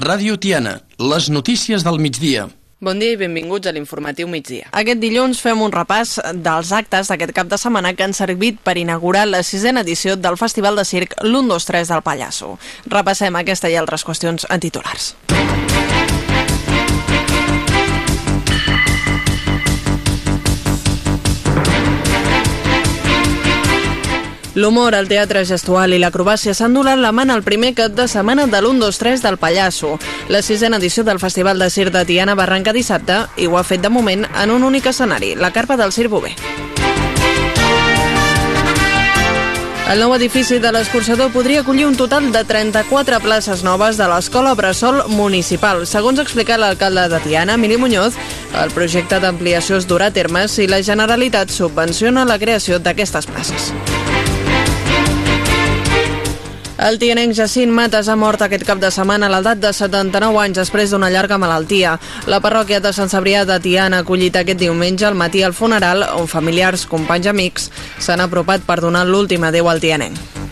Ràdio Tiana, les notícies del migdia. Bon dia i benvinguts a l'informatiu migdia. Aquest dilluns fem un repàs dels actes d'aquest cap de setmana que han servit per inaugurar la sisena edició del Festival de Circ l'1, 2, 3 del Pallasso. Repassem aquesta i altres qüestions en titulars. L'humor, el teatre gestual i l'acrobàcia s'han donat la mà el primer cap de setmana de l'1, 2, 3 del Pallasso. La sisena edició del Festival de Circ de Tiana va arrencar dissabte i ho ha fet de moment en un únic escenari, la carpa del Circ Bové. El nou edifici de l'escorçador podria acollir un total de 34 places noves de l'Escola Bressol Municipal. Segons explica l'alcalde de Tiana, Emili Muñoz, el projecte d'ampliació es durà a terme si la Generalitat subvenciona la creació d'aquestes places. El tianenc Jacint Mates ha mort aquest cap de setmana a l'edat de 79 anys després d'una llarga malaltia. La parròquia de Sant Cebrià de Tiana ha acollit aquest diumenge al matí al funeral on familiars, companys i amics s'han apropat per donar l'últim adeu al tianenc.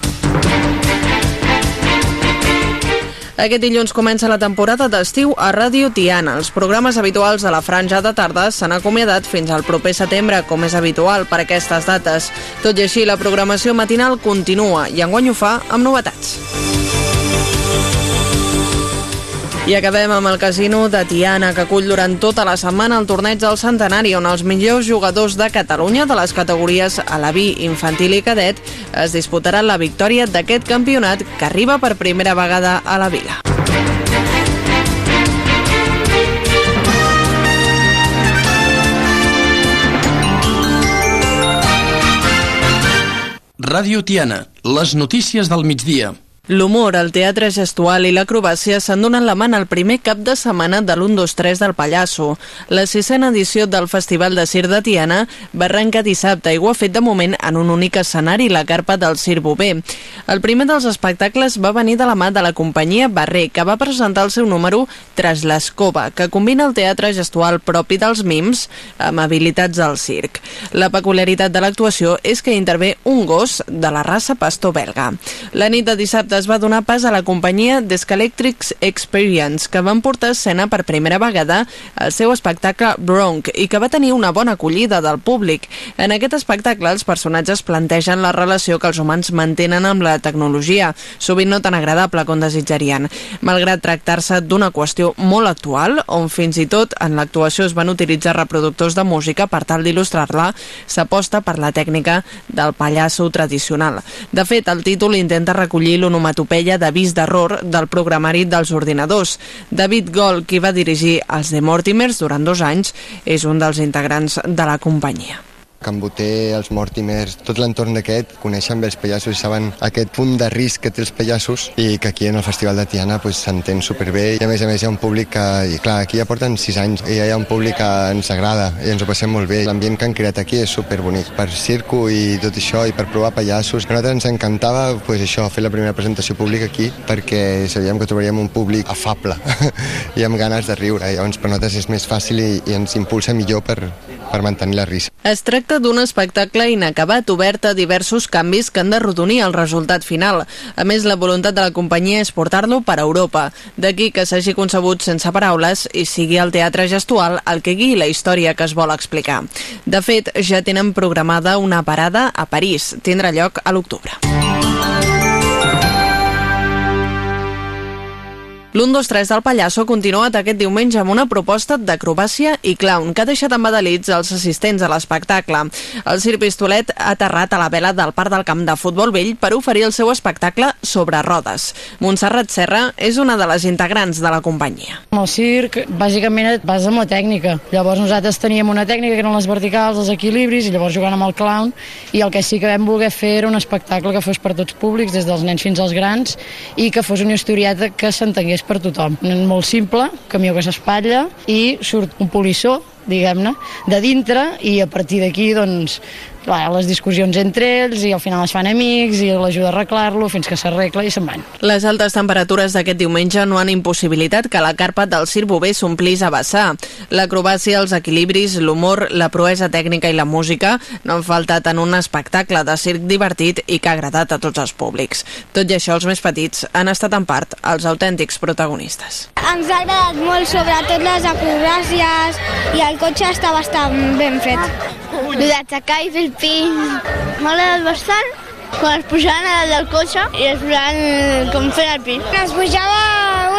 Aquest dilluns comença la temporada d'estiu a Ràdio Tiana. Els programes habituals de la franja de tarda s'han acomiadat fins al proper setembre, com és habitual per aquestes dates. Tot i així, la programació matinal continua i enguany ho fa amb novetats. I acabem amb el casino de Tiana, que acull durant tota la setmana el torneig del centenari, on els millors jugadors de Catalunya de les categories Alaví, Infantil i Cadet es disputaran la victòria d'aquest campionat que arriba per primera vegada a la vila. Ràdio Tiana, les notícies del migdia. L'humor, el teatre gestual i l'acrobàcia s'han donat la mà el primer cap de setmana de l'1-2-3 del Pallasso. La sisena edició del Festival de Cir de Tiana va arrencar dissabte i ho ha fet de moment en un únic escenari, la carpa del Cir Bové. El primer dels espectacles va venir de la mà de la companyia Barrer, que va presentar el seu número Tras l'escova, que combina el teatre gestual propi dels mims amb habilitats del circ. La peculiaritat de l'actuació és que intervé un gos de la raça pastor belga. La nit de dissabte es va donar pas a la companyia Descalectrics Experience, que van portar escena per primera vegada el seu espectacle Bronc i que va tenir una bona acollida del públic. En aquest espectacle, els personatges plantegen la relació que els humans mantenen amb la tecnologia, sovint no tan agradable com desitjarien. Malgrat tractar-se d'una qüestió molt actual, on fins i tot en l'actuació es van utilitzar reproductors de música per tal d'il·lustrar-la, s'aposta per la tècnica del pallasso tradicional. De fet, el títol intenta recollir l'onomatopeia onomatopeia d'avís d'error del programari dels ordinadors. David Gol, qui va dirigir els The Mortimers durant dos anys, és un dels integrants de la companyia. Can Boter, els Mortimers, tot l'entorn d'aquest, coneixen bé els pallassos i saben aquest punt de risc que té els pallassos i que aquí en el Festival de Tiana s'entén pues, superbé i a més a més hi ha un públic que, i clar, aquí ja porten sis anys i hi ha un públic que ens agrada i ens ho passem molt bé. L'ambient que han creat aquí és superbonic per circo i tot això i per provar pallassos. A nosaltres ens encantava pues, això, fer la primera presentació pública aquí perquè sabíem que trobaríem un públic afable i amb ganes de riure. Llavors per nosaltres és més fàcil i, i ens impulsa millor per, per mantenir la risa. Es tracta d'un espectacle inacabat obert a diversos canvis que han de rodonir el resultat final. A més, la voluntat de la companyia és portar-lo per a Europa. D'aquí que s'hagi concebut sense paraules i sigui el teatre gestual el que guiï la història que es vol explicar. De fet, ja tenen programada una parada a París. Tindrà lloc a l'octubre. L'1, 2, 3 del Pallasso ha continuat aquest diumenge amb una proposta d'acrobàcia i clown que ha deixat embadalits els assistents a l'espectacle. El Cir Pistolet ha aterrat a la vela del Parc del Camp de Futbol Vell per oferir el seu espectacle sobre rodes. Montserrat Serra és una de les integrants de la companyia. El circ, bàsicament, basa en la tècnica. Llavors nosaltres teníem una tècnica que eren les verticals, els equilibris, i llavors jugant amb el clown, i el que sí que vam voler fer era un espectacle que fos per tots públics, des dels nens fins als grans, i que fos una historieta que s'entengués és per tothom. Molt simple, camió que s'espatlla i surt un polissó diguem-ne, de dintre i a partir d'aquí doncs clar, les discussions entre ells i al final es fan amics i l'ajuda a arreglar-lo fins que s'arregla i se'n van. Les altes temperatures d'aquest diumenge no han impossibilitat que la carpa del Cir Bové s'omplís a vessar. L'acrobàcia, els equilibris, l'humor, la proesa tècnica i la música no han faltat en un espectacle de circ divertit i que ha agradat a tots els públics. Tot i això, els més petits han estat en part els autèntics protagonistes. Ens ha agradat molt, sobretot les acrobàcies i el cotxe està bastant ben fet. Lo d'aixecar i fer el pin. M'ha agradat bastant quan es pujaven a dalt del cotxe i es posaven com fent el pin. Es pujava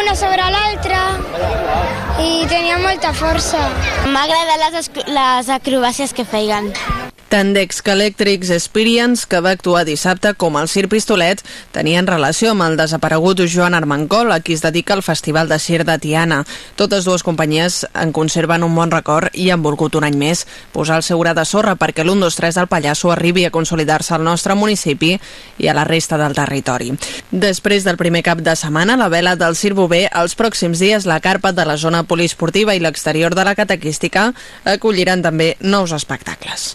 una sobre l'altra i tenia molta força. M'ha agradat les, les acrobàcies que feien. Tant d'Exc Electrics Experience, que va actuar dissabte, com el Cir Pistolet, tenien relació amb el desaparegut Joan Armengol, a qui es dedica al Festival de Cir de Tiana. Totes dues companyies en conserven un bon record i han volgut un any més posar el seu gra de sorra perquè l'1, 2, 3 del Pallasso arribi a consolidar-se al nostre municipi i a la resta del territori. Després del primer cap de setmana, la vela del Cir Bové, els pròxims dies la carpa de la zona poliesportiva i l'exterior de la catequística acolliran també nous espectacles.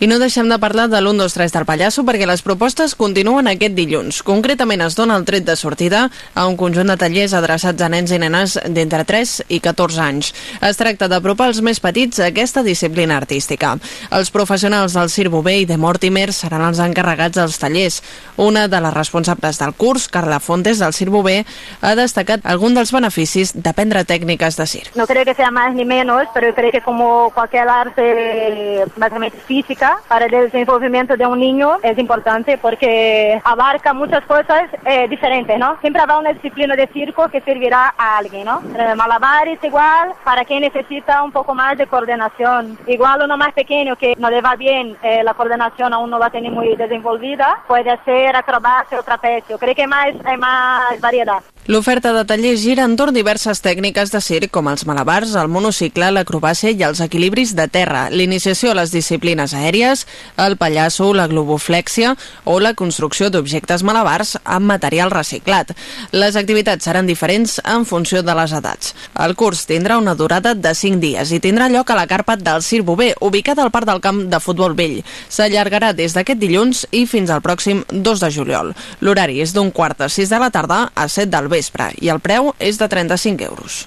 I no deixem de parlar de l'1, 2, 3 del Pallasso perquè les propostes continuen aquest dilluns. Concretament es dona el tret de sortida a un conjunt de tallers adreçats a nens i nenes d'entre 3 i 14 anys. Es tracta d'apropar els més petits a aquesta disciplina artística. Els professionals del Cir Bové i de Mortimer seran els encarregats dels tallers. Una de les responsables del curs, Carla Fontes, del Cir Bové, ha destacat algun dels beneficis d'aprendre tècniques de circ. No creo que sea más ni menos, pero creo que como cualquier arte básicamente física, para el desenvolvimiento de un niño es importante porque abarca muchas cosas eh, diferentes, ¿no? Siempre habrá una disciplina de circo que servirá a alguien, ¿no? Eh, malabares igual, para quien necesita un poco más de coordinación. Igual uno más pequeño que no le va bien, eh, la coordinación aún no la tiene muy desenvolvida, puede hacer acrobacia o trapecio. Creo que más, hay más variedad. L'oferta de tallers gira entorn diverses tècniques de circ com els malabars, el monocicle, l'acrobàcia i els equilibris de terra, l'iniciació a les disciplines aèries, el pallasso, la globoflèxia o la construcció d'objectes malabars amb material reciclat. Les activitats seran diferents en funció de les edats. El curs tindrà una durada de 5 dies i tindrà lloc a la carpa del Circ Bové, ubicada al parc del camp de futbol vell. S'allargarà des d'aquest dilluns i fins al pròxim 2 de juliol. L'horari és d'un quart a 6 de la tarda a 7 del vespre i el preu és de 35 euros.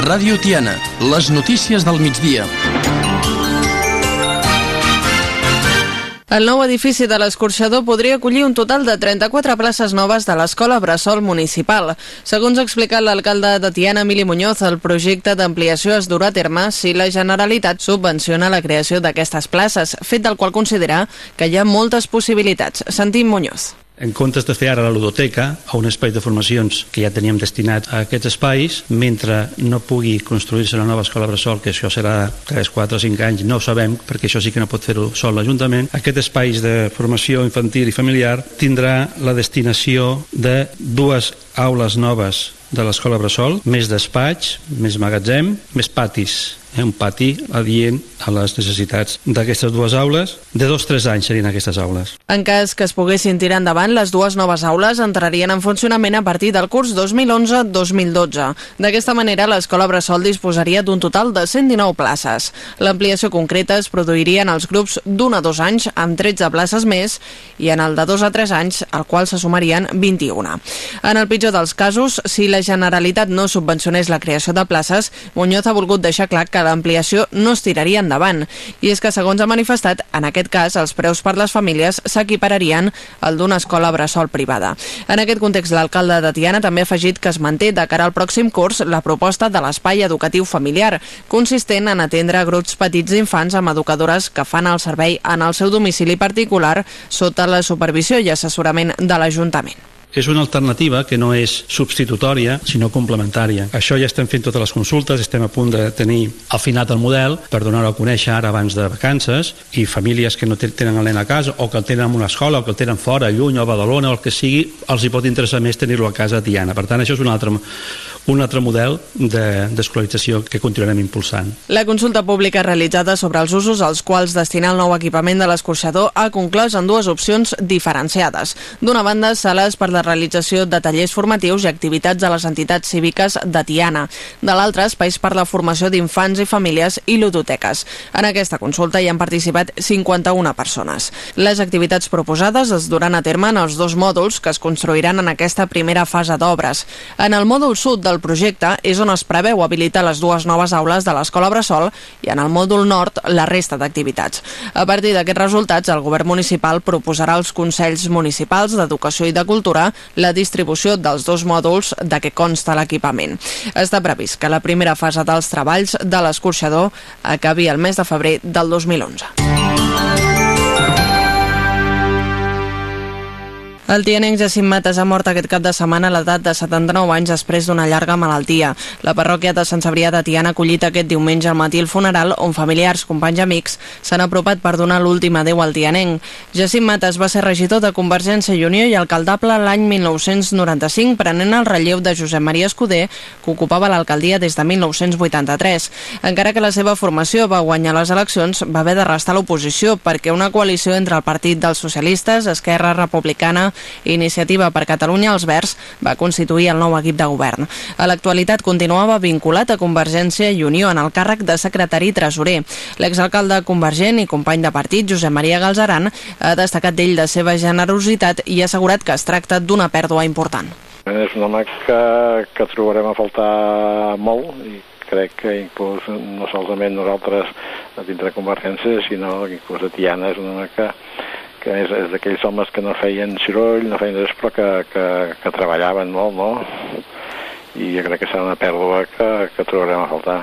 Ràdio Tiana, les notícies del migdia. El nou edifici de l'escorxador podria acollir un total de 34 places noves de l'Escola Bressol Municipal. Segons ha explicat l'alcalde de Tiana, Emili Muñoz, el projecte d'ampliació es durà a terme si la Generalitat subvenciona la creació d'aquestes places, fet del qual considera que hi ha moltes possibilitats. Sentim Muñoz. En comptes de fer ara la ludoteca, a un espai de formacions que ja teníem destinat a aquests espais, mentre no pugui construir-se una nova escola bressol, que això serà 3, 4 o 5 anys, no ho sabem, perquè això sí que no pot fer-ho sol l'Ajuntament, aquest espais de formació infantil i familiar tindrà la destinació de dues aules noves de l'escola Bressol, més despatx, més magatzem, més patis, un pati adient a les necessitats d'aquestes dues aules. De dos tres anys serien aquestes aules. En cas que es poguessin tirar endavant, les dues noves aules entrarien en funcionament a partir del curs 2011-2012. D'aquesta manera, l'escola Bressol disposaria d'un total de 119 places. L'ampliació concreta es produiria en els grups d'un a dos anys, amb 13 places més, i en el de dos a tres anys, al qual se sumarien 21. En el pitjor dels casos, si la Generalitat no subvencionés la creació de places, Muñoz ha volgut deixar clar que l'ampliació no es tiraria endavant. I és que, segons ha manifestat, en aquest cas, els preus per les famílies s'equipararien al d'una escola bressol privada. En aquest context, l'alcalde de Tiana també ha afegit que es manté de cara al pròxim curs la proposta de l'espai educatiu familiar, consistent en atendre grups petits d'infants amb educadores que fan el servei en el seu domicili particular sota la supervisió i assessorament de l'Ajuntament és una alternativa que no és substitutòria, sinó complementària. Això ja estem fent totes les consultes, estem a punt de tenir afinat el model per donar-ho a conèixer ara abans de vacances i famílies que no tenen el nen a casa o que el tenen en una escola o que el tenen fora, lluny o a Badalona o el que sigui, els hi pot interessar més tenir-lo a casa a Tiana. Per tant, això és un altre, un altre model d'escolarització de, que continuarem impulsant. La consulta pública realitzada sobre els usos als quals destinar el nou equipament de l'escorxador ha conclòs en dues opcions diferenciades. D'una banda, sales per la de realització de tallers formatius i activitats a les entitats cíviques de Tiana. De l'altra, espais per la formació d'infants i famílies i ludoteques. En aquesta consulta hi han participat 51 persones. Les activitats proposades es duran a terme en els dos mòduls que es construiran en aquesta primera fase d'obres. En el mòdul sud del projecte és on es preveu habilitar les dues noves aules de l'Escola Bressol i en el mòdul nord la resta d'activitats. A partir d'aquests resultats, el govern municipal proposarà als Consells Municipals d'Educació i de Cultura la distribució dels dos mòduls de què consta l'equipament. Està previst que la primera fase dels treballs de l'escorxador acabi el mes de febrer del 2011. El tianenc Jacint Mates ha mort aquest cap de setmana a l'edat de 79 anys després d'una llarga malaltia. La parròquia de Sant Cebrià de Tiana ha acollit aquest diumenge al matí el funeral on familiars, companys i amics s'han apropat per donar l'última adeu al tianenc. Jacint Mates va ser regidor de Convergència i Unió i alcaldable l'any 1995 prenent el relleu de Josep Maria Escudé que ocupava l'alcaldia des de 1983. Encara que la seva formació va guanyar les eleccions, va haver de restar l'oposició perquè una coalició entre el Partit dels Socialistes, Esquerra Republicana Iniciativa per Catalunya els Verds va constituir el nou equip de govern. A l'actualitat continuava vinculat a Convergència i Unió en el càrrec de secretari tresorer. L'exalcalde convergent i company de partit, Josep Maria Galzeran, ha destacat d'ell de seva generositat i ha assegurat que es tracta d'una pèrdua important. És un home que, que trobarem a faltar molt i crec que inclús no solament nosaltres dintre de Convergència, sinó inclús a Tiana és un home que, que és, és d'aquells homes que no feien soroll, no feien res, però que, que, que treballaven molt, no? I jo crec que serà una pèrdua que, que trobarem a faltar.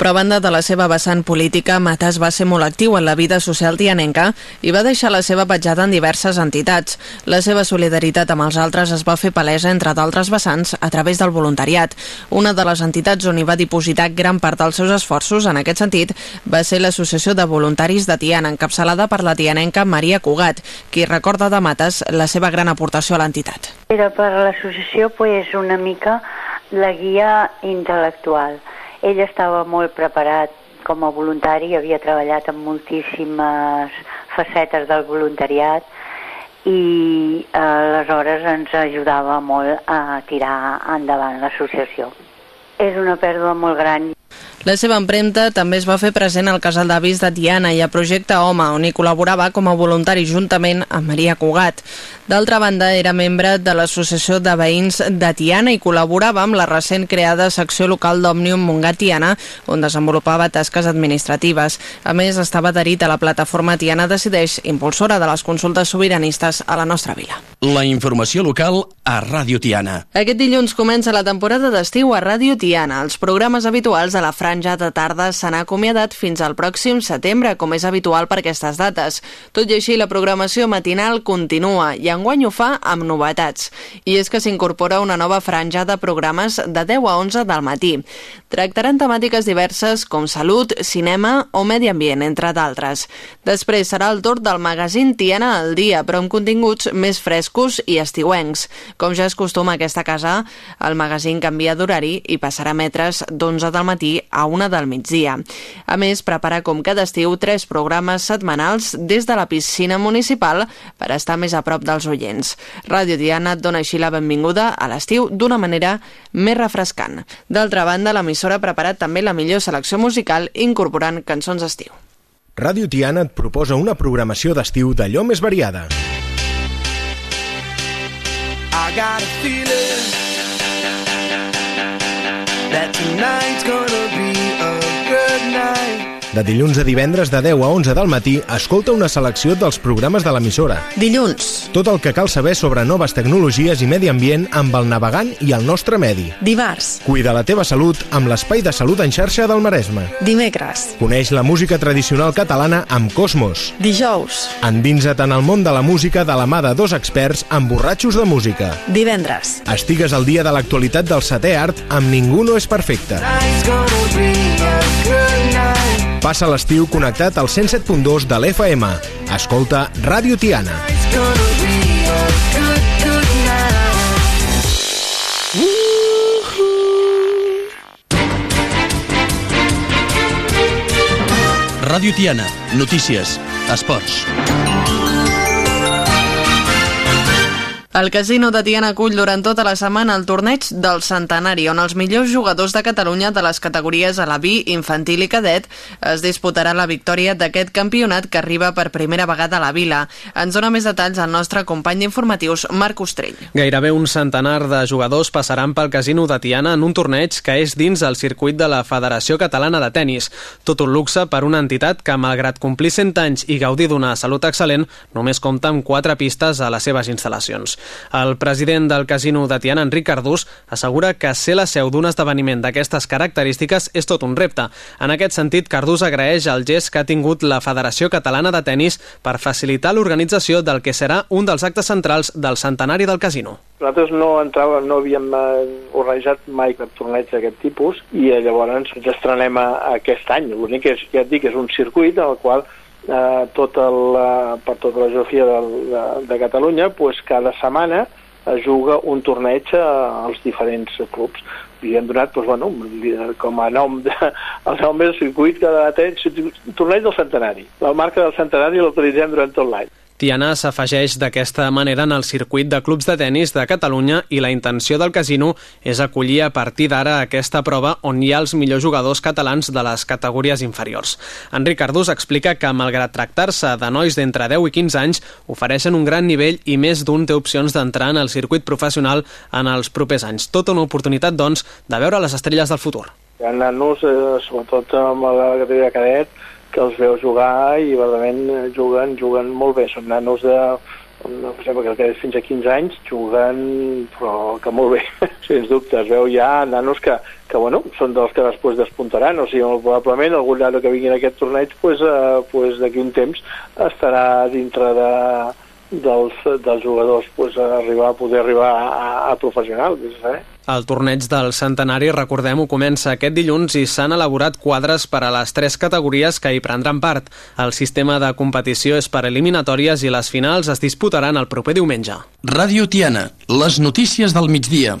Però a banda de la seva vessant política, Matas va ser molt actiu en la vida social tianenca i va deixar la seva petjada en diverses entitats. La seva solidaritat amb els altres es va fer palesa, entre d'altres vessants, a través del voluntariat. Una de les entitats on hi va dipositar gran part dels seus esforços, en aquest sentit, va ser l'Associació de Voluntaris de Tiana, encapçalada per la tianenca Maria Cugat, qui recorda de Matas la seva gran aportació a l'entitat. Era per l'associació pues, una mica la guia intel·lectual ell estava molt preparat com a voluntari, havia treballat en moltíssimes facetes del voluntariat i eh, aleshores ens ajudava molt a tirar endavant l'associació. És una pèrdua molt gran. La seva empremta també es va fer present al casal d'avis de Tiana i a Projecte Home, on hi col·laborava com a voluntari juntament amb Maria Cugat. D'altra banda, era membre de l'Associació de Veïns de Tiana i col·laborava amb la recent creada secció local d'Òmnium Montgat Tiana, on desenvolupava tasques administratives. A més, estava adherit a la plataforma Tiana Decideix, impulsora de les consultes sobiranistes a la nostra vila. La informació local a Ràdio Tiana. Aquest dilluns comença la temporada d'estiu a Ràdio Tiana. Els programes habituals de la franja de tarda s'han acomiadat fins al pròxim setembre, com és habitual per aquestes dates. Tot i així, la programació matinal continua i enguany ho fa amb novetats. I és que s'incorpora una nova franja de programes de 10 a 11 del matí. Tractaran temàtiques diverses com salut, cinema o medi ambient, entre d'altres. Després serà el torn del magazín Tiana al dia, però amb continguts més frescos i estiuencs. Com ja és costum a aquesta casa, el magazín canvia d'horari i passarà a emetre's d'11 del matí a una del migdia. A més, prepara com cada estiu tres programes setmanals des de la piscina municipal per estar més a prop dels oients. Ràdio Diana et dona així la benvinguda a l'estiu d'una manera més refrescant. D'altra banda, l'emissora ha preparat també la millor selecció musical incorporant cançons d'estiu. Ràdio Tiana et proposa una programació d'estiu d'allò més variada. I got a feeling that tonight's gonna De dilluns a divendres de 10 a 11 del matí, escolta una selecció dels programes de l'emissora. Dilluns. Tot el que cal saber sobre noves tecnologies i medi ambient amb el navegant i el nostre medi. Dimarts. Cuida la teva salut amb l'espai de salut en xarxa del Maresme. Dimecres. Coneix la música tradicional catalana amb Cosmos. Dijous. Endinsa't en el món de la música de la mà de dos experts amb borratxos de música. Divendres. Estigues al dia de l'actualitat del setè art amb Ningú no és perfecte. Passa l'estiu connectat al 107.2 de l'FM. Escolta Ràdio Tiana. Ràdio Tiana. Notícies. Esports. El casino de Tiana acull durant tota la setmana el torneig del centenari, on els millors jugadors de Catalunya de les categories a la B, infantil i cadet es disputarà la victòria d'aquest campionat que arriba per primera vegada a la vila. Ens dona més detalls el nostre company d'informatius, Marc Ostrell. Gairebé un centenar de jugadors passaran pel casino de Tiana en un torneig que és dins el circuit de la Federació Catalana de Tenis. Tot un luxe per una entitat que, malgrat complir 100 anys i gaudir d'una salut excel·lent, només compta amb quatre pistes a les seves instal·lacions. El president del casino de Tiana, Enric Cardús, assegura que ser la seu d'un esdeveniment d'aquestes característiques és tot un repte. En aquest sentit, Cardús agraeix el gest que ha tingut la Federació Catalana de Tenis per facilitar l'organització del que serà un dels actes centrals del centenari del casino. Nosaltres no entrava, no havíem eh, organitzat mai cap torneig d'aquest tipus i llavors ens estrenem a, aquest any. L'únic és, ja et dic, és un circuit en el qual eh, tot el, eh, per tota la geografia de, de, de Catalunya, pues, cada setmana es juga un torneig als diferents clubs. I hem donat, doncs, bueno, com a nom, de, el nom és circuit de torneig del centenari. La marca del centenari l'utilitzem durant tot l'any. Tiana s'afegeix d'aquesta manera en el circuit de clubs de tennis de Catalunya i la intenció del casino és acollir a partir d'ara aquesta prova on hi ha els millors jugadors catalans de les categories inferiors. Enric Cardús explica que, malgrat tractar-se de nois d'entre 10 i 15 anys, ofereixen un gran nivell i més d'un té opcions d'entrar en el circuit professional en els propers anys. Tota una oportunitat, doncs, de veure les estrelles del futur. Hi ha nanos, eh, sobretot amb la categoria cadet, que els veu jugar i verdament eh, juguen, juguen molt bé. Són nanos de, no sé, que fins a 15 anys juguen, però que molt bé, sens dubte. Es veu ja nanos que, que bueno, són dels que després despuntaran, o sigui, probablement algun nano que vingui en aquest torneig, pues, eh, pues d'aquí un temps estarà dintre de, dels, dels jugadors pues, arribar, poder arribar a, a professional. Eh? El torneig del centenari, recordem-ho, comença aquest dilluns i s'han elaborat quadres per a les tres categories que hi prendran part. El sistema de competició és per eliminatòries i les finals es disputaran el proper diumenge. Ràdio Tiana, les notícies del migdia.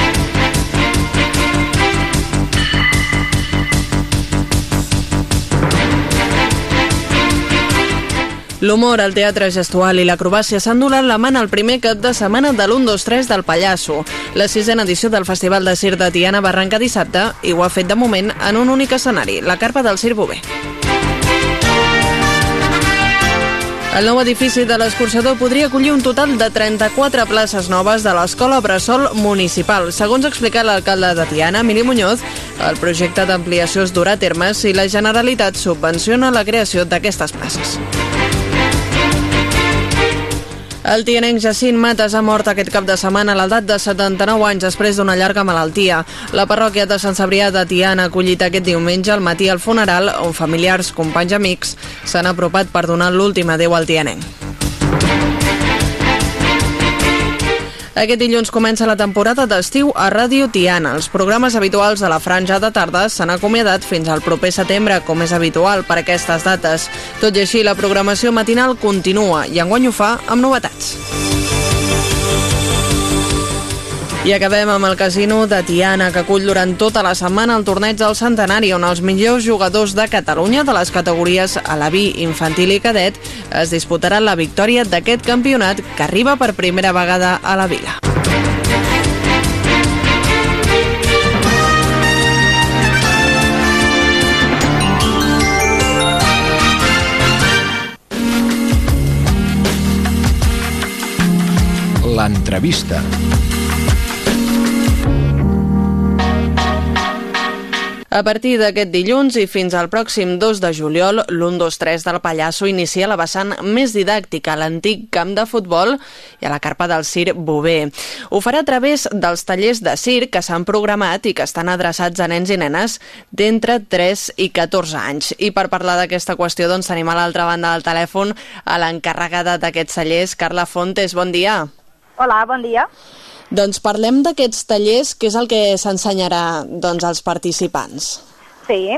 L'humor, el teatre gestual i l'acrobàcia s'han donat la mà al primer cap de setmana de l'1-2-3 del Pallasso. La sisena edició del Festival de Cir de Tiana va arrencar dissabte i ho ha fet de moment en un únic escenari, la carpa del Cir Bové. El nou edifici de l'escorxador podria acollir un total de 34 places noves de l'Escola Bressol Municipal. Segons ha explicat l'alcalde de Tiana, Emili Muñoz, el projecte d'ampliació es durà a terme si la Generalitat subvenciona la creació d'aquestes places. El tianenc Jacint Mates ha mort aquest cap de setmana a l'edat de 79 anys després d'una llarga malaltia. La parròquia de Sant Cebrià de Tiana ha acollit aquest diumenge al matí al funeral on familiars, companys amics s'han apropat per donar l'últim adeu al tianenc. Aquest dilluns comença la temporada d'estiu a Ràdio Tiana. Els programes habituals de la franja de tarda s'han acomiadat fins al proper setembre, com és habitual per aquestes dates. Tot i així, la programació matinal continua i enguany ho fa amb novetats. I acabem amb el casino de Tiana, que acull durant tota la setmana el torneig del centenari, on els millors jugadors de Catalunya de les categories a la vi, infantil i cadet es disputaran la victòria d'aquest campionat que arriba per primera vegada a la vila. L'entrevista. A partir d'aquest dilluns i fins al pròxim 2 de juliol, l'1-2-3 del Pallasso inicia la vessant més didàctica a l'antic camp de futbol i a la carpa del Cir Bové. Ho farà a través dels tallers de circ que s'han programat i que estan adreçats a nens i nenes d'entre 3 i 14 anys. I per parlar d'aquesta qüestió, doncs tenim a l'altra banda del telèfon a l'encarregada d'aquests tallers, Carla Fontes. Bon dia. Hola, bon dia. Doncs parlem d'aquests tallers, que és el que s'ensenyarà doncs, als participants. Sí.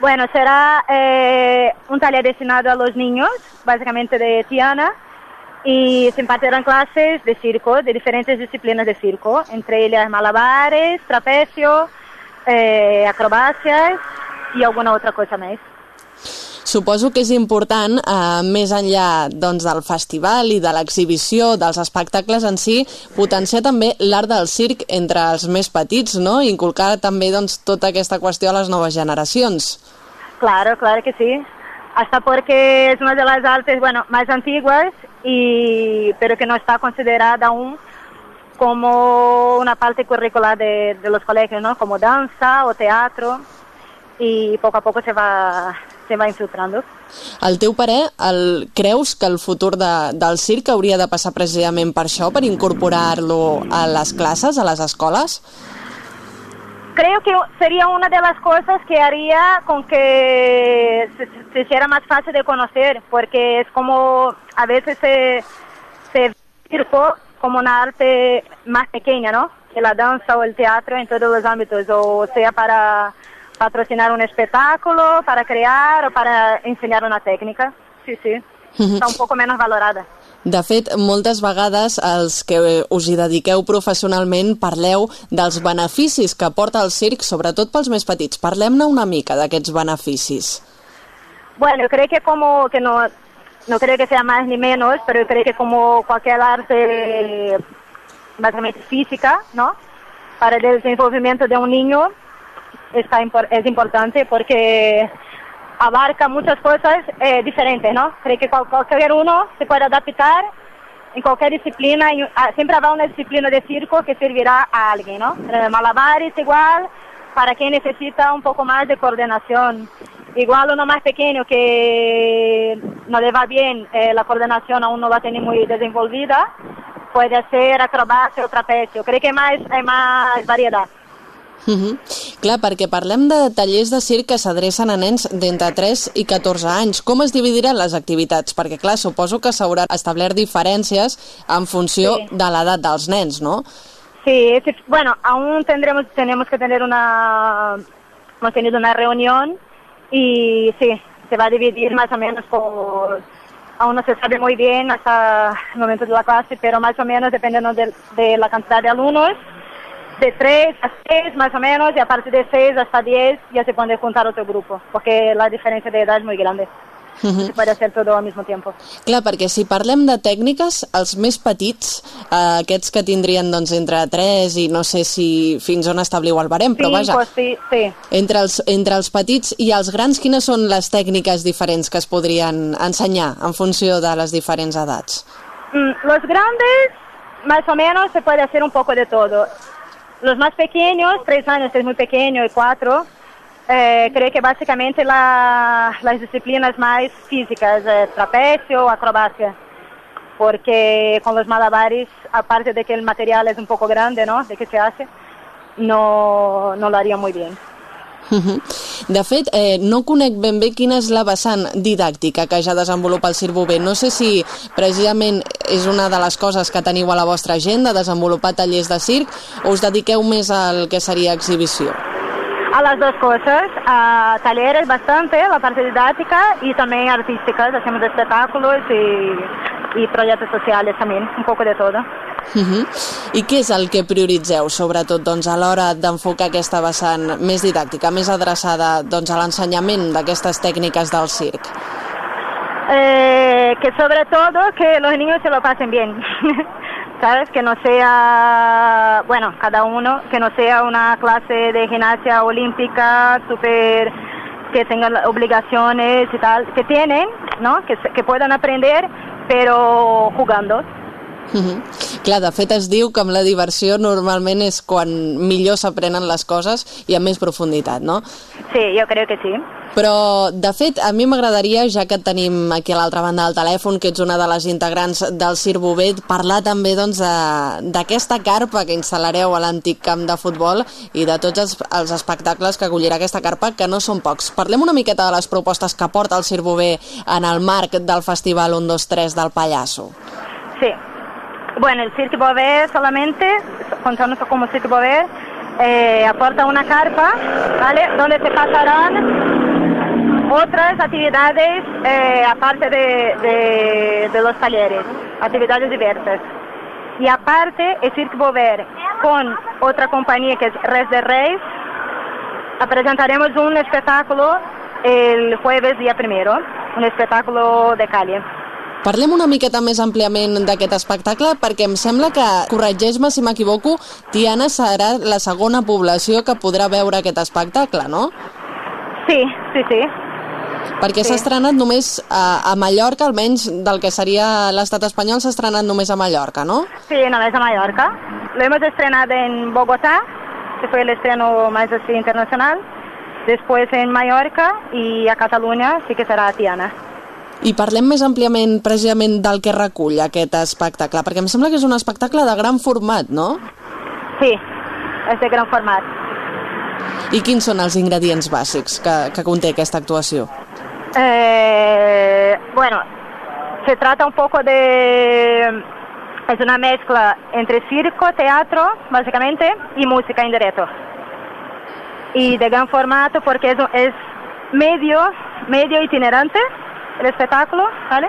Bueno, será eh, un taller destinado a los niños, básicamente de Tiana, y se impartieron clases de circo, de diferentes disciplinas de circo, entre ellas malabares, trapecio, eh, acrobacias i alguna altra cosa més. Suposo que és important, eh, més enllà doncs, del festival i de l'exhibició, dels espectacles en si, potenciar també l'art del circ entre els més petits, no? I inculcar també doncs, tota aquesta qüestió a les noves generacions. Claro, claro que sí. Hasta porque es una de las artes, bueno, más antiguas, y, pero que no está considerada aún como una parte curricular de, de los colegios, ¿no? Como danza o teatro, y poco a poco se va, se va infiltrando. Al teu parer, el, creus que el futur de, del circ hauria de passar precisament per això, per incorporar-lo a les classes, a les escoles? Creo que sería una de las cosas que haría con que se, se hiciera más fácil de conocer, porque es como a veces se, se circo como una arte más pequeña, ¿no? Que la danza o el teatro en todos los ámbitos, o sea para patrocinar un espectáculo, para crear o para ensenyar una tècnica. Sí, sí, està un poc menys valorada. De fet, moltes vegades els que us hi dediqueu professionalment parleu dels beneficis que porta el circ, sobretot pels més petits. Parlem-ne una mica d'aquests beneficis. Bueno, creo que como que no, no creo que sea más ni menos, pero creo que como cualquier arte básicamente física, ¿no? Para el desenvolvimiento de un niño, está, es importante porque abarca muchas cosas eh, diferentes, ¿no? Creo que cualquier uno se puede adaptar en cualquier disciplina, ah, siempre habrá una disciplina de circo que servirá a alguien, ¿no? Eh, malabares igual, para quien necesita un poco más de coordinación. Igual uno más pequeño que no le va bien, eh, la coordinación aún no la tiene muy desenvolvida, puede hacer acrobacia o trapecio. Creo que hay más variedad. Uh -huh. Clar, perquè parlem de tallers de circ que s'adrecen a nens d'entre 3 i 14 anys. Com es dividiran les activitats? Perquè, clar, suposo que s'haurà establert diferències en funció sí. de l'edat dels nens, no? Sí, sí, bueno, aún tendremos, tenemos que tener una, hemos tenido una reunión y sí, se va a dividir más o menos por, aún no se sabe muy bien hasta el momento de la clase, pero más o menos dependiendo de, de la cantidad de alumnos, de 3 a 6 más o menos y a partir de 6 hasta 10 ya se puede juntar otro grupo porque la diferencia de edad es muy grande. Uh -huh. Se puede hacer todo al mismo tiempo. Clar, perquè si parlem de tècniques, els més petits, eh, aquests que tindrien doncs, entre 3 i no sé si fins on establiu el barem, però vaja, pues sí, sí. Entre, els, entre els petits i els grans, quines són les tècniques diferents que es podrien ensenyar en funció de les diferents edats? Mm, los grandes, más o menos, se puede hacer un poco de todo. Los más pequeños, tres años es muy pequeño y cuatro, eh, creo que básicamente la, las disciplinas más físicas, eh, trapecio, acrobacia, porque con los malabares, aparte de que el material es un poco grande, ¿no? De que se hace, no, no lo haría muy bien. De fet, eh, no conec ben bé quina és la vessant didàctica que ja desenvolupa el Circ Bové. No sé si precisament és una de les coses que teniu a la vostra agenda, desenvolupar tallers de circ, o us dediqueu més al que seria exhibició? A las dos cosas, a talleres bastante, la parte didáctica y también artísticas, hacemos espectáculos y, y proyectos sociales también, un poco de todo. Uh -huh. I què és el que prioritzeu, sobretot, doncs, a l'hora d'enfocar aquesta vessant més didàctica, més adreçada doncs, a l'ensenyament d'aquestes tècniques del circ? Eh, que sobre todo que los niños se lo pasen bien. ¿Sabes? Que no sea, bueno, cada uno, que no sea una clase de gimnasia olímpica súper que tengan obligaciones y tal, que tienen, ¿no? Que, que puedan aprender, pero jugando. -huh. Clar, de fet es diu que amb la diversió normalment és quan millor s'aprenen les coses i amb més profunditat, no? Sí, jo crec que sí. Però, de fet, a mi m'agradaria, ja que tenim aquí a l'altra banda del telèfon, que ets una de les integrants del Cir Bovet, parlar també doncs, d'aquesta carpa que instal·lareu a l'antic camp de futbol i de tots els, els espectacles que acollirà aquesta carpa, que no són pocs. Parlem una miqueta de les propostes que porta el Cir Bovet en el marc del Festival 1, 2, 3 del Pallasso. Sí, Bueno, el Cirque Bover solamente, contamos como Cirque Bover, eh, aporta una carpa, ¿vale? Donde se pasarán otras actividades eh, aparte de, de, los talleres. actividades diversas. Y aparte, el Cirque Bover con otra compañía que es Res de Reis, presentaremos un espectáculo el jueves día primero, un espectáculo de calle. Parlem una miqueta més àmpliament d'aquest espectacle perquè em sembla que, corregeix-me si m'equivoco, Tiana serà la segona població que podrà veure aquest espectacle, no? Sí, sí, sí. Perquè s'ha sí. estrenat només a, a Mallorca, almenys del que seria l'estat espanyol, s'ha estrenat només a Mallorca, ¿no? Sí, només a Mallorca. Lo hemos estrenado en Bogotá, que fue el estreno más así internacional, después en Mallorca y a Cataluña sí que serà a Tiana. I parlem més àmpliament precisament del que recull aquest espectacle, perquè em sembla que és un espectacle de gran format, no? Sí, és de gran format. I quins són els ingredients bàsics que, que conté aquesta actuació? Eh, bueno, se trata un poco de... Es una mezcla entre circo, teatro, básicamente, y música en directo. Y de gran formato porque es, es medio, medio itinerante, el espectáculo, ¿vale?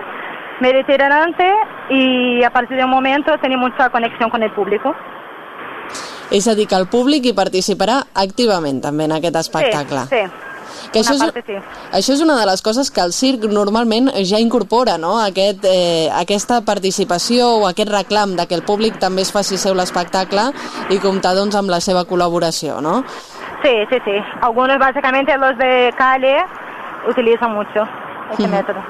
Medio itinerante y a partir de un momento tiene mucha conexión con el público. És a dir, que el públic hi participarà activament també en aquest espectacle. Sí, sí. Que això, part, és, sí. això és una de les coses que el circ normalment ja incorpora, no? Aquest, eh, aquesta participació o aquest reclam de que el públic també es faci seu l'espectacle i comptar doncs, amb la seva col·laboració, no? Sí, sí, sí. Algunos básicamente los de calle utilizan mucho este Ujú. método.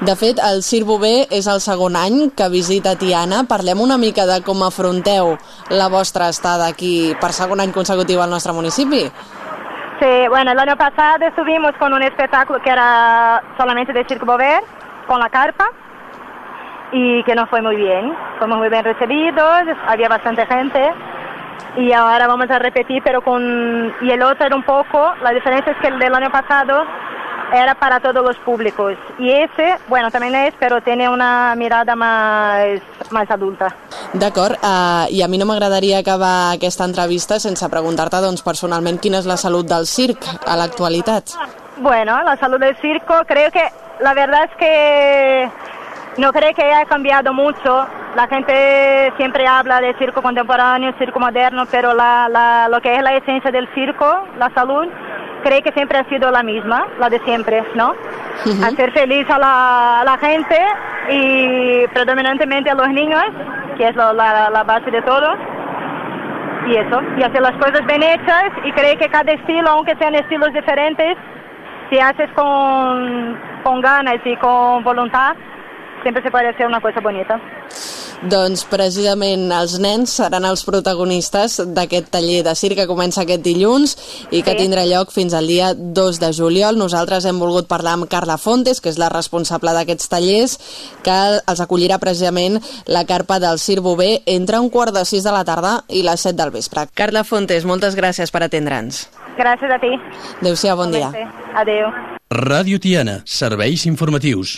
De fet, el Circ Bové és el segon any que visita Tiana. Parlem una mica de com afronteu la vostra estada aquí per segon any consecutiu al nostre municipi. Sí, bueno, el año pasado estuvimos con un espectáculo que era solamente de Circo Bover, con la carpa, y que nos fue muy bien. Fuimos muy bien recibidos, había bastante gente, y ahora vamos a repetir, pero con... Y el otro era un poco, la diferencia es que el del año pasado era para todos los públicos, y ese, bueno, también es, pero tiene una mirada más, más adulta. D'acord, uh, i a mi no m'agradaria acabar aquesta entrevista sense preguntar-te doncs, personalment quina és la salut del circ a l'actualitat. Bueno, la salud del circo, creo que la verdad es que no creo que haya cambiado mucho. La gente siempre habla de circo contemporáneo, circo moderno, pero la, la, lo que es la esencia del circo, la salud, creo que siempre ha sido la misma, la de siempre, ¿no? Hacer feliz a la, a la gente y predominantemente a los niños, que es la, la base de todo. Y eso, y hacer las cosas bien hechas y creo que cada estilo, aunque sean estilos diferentes, si haces con, con ganas y con voluntad, siempre se puede hacer una cosa bonita. Doncs precisament els nens seran els protagonistes d'aquest taller de circ que comença aquest dilluns i que Sí. tindrà lloc fins al dia 2 de juliol. Nosaltres hem volgut parlar amb Carla Fontes, que és la responsable d'aquests tallers, que els acollirà precisament la carpa del Circ Bové entre un quart de 6 de la tarda i les 7 del vespre. Carla Fontes, moltes gràcies per atendre'ns. Gràcies a ti. Adéu-siau, bon dia. Adéu. Ràdio Tiana, serveis informatius.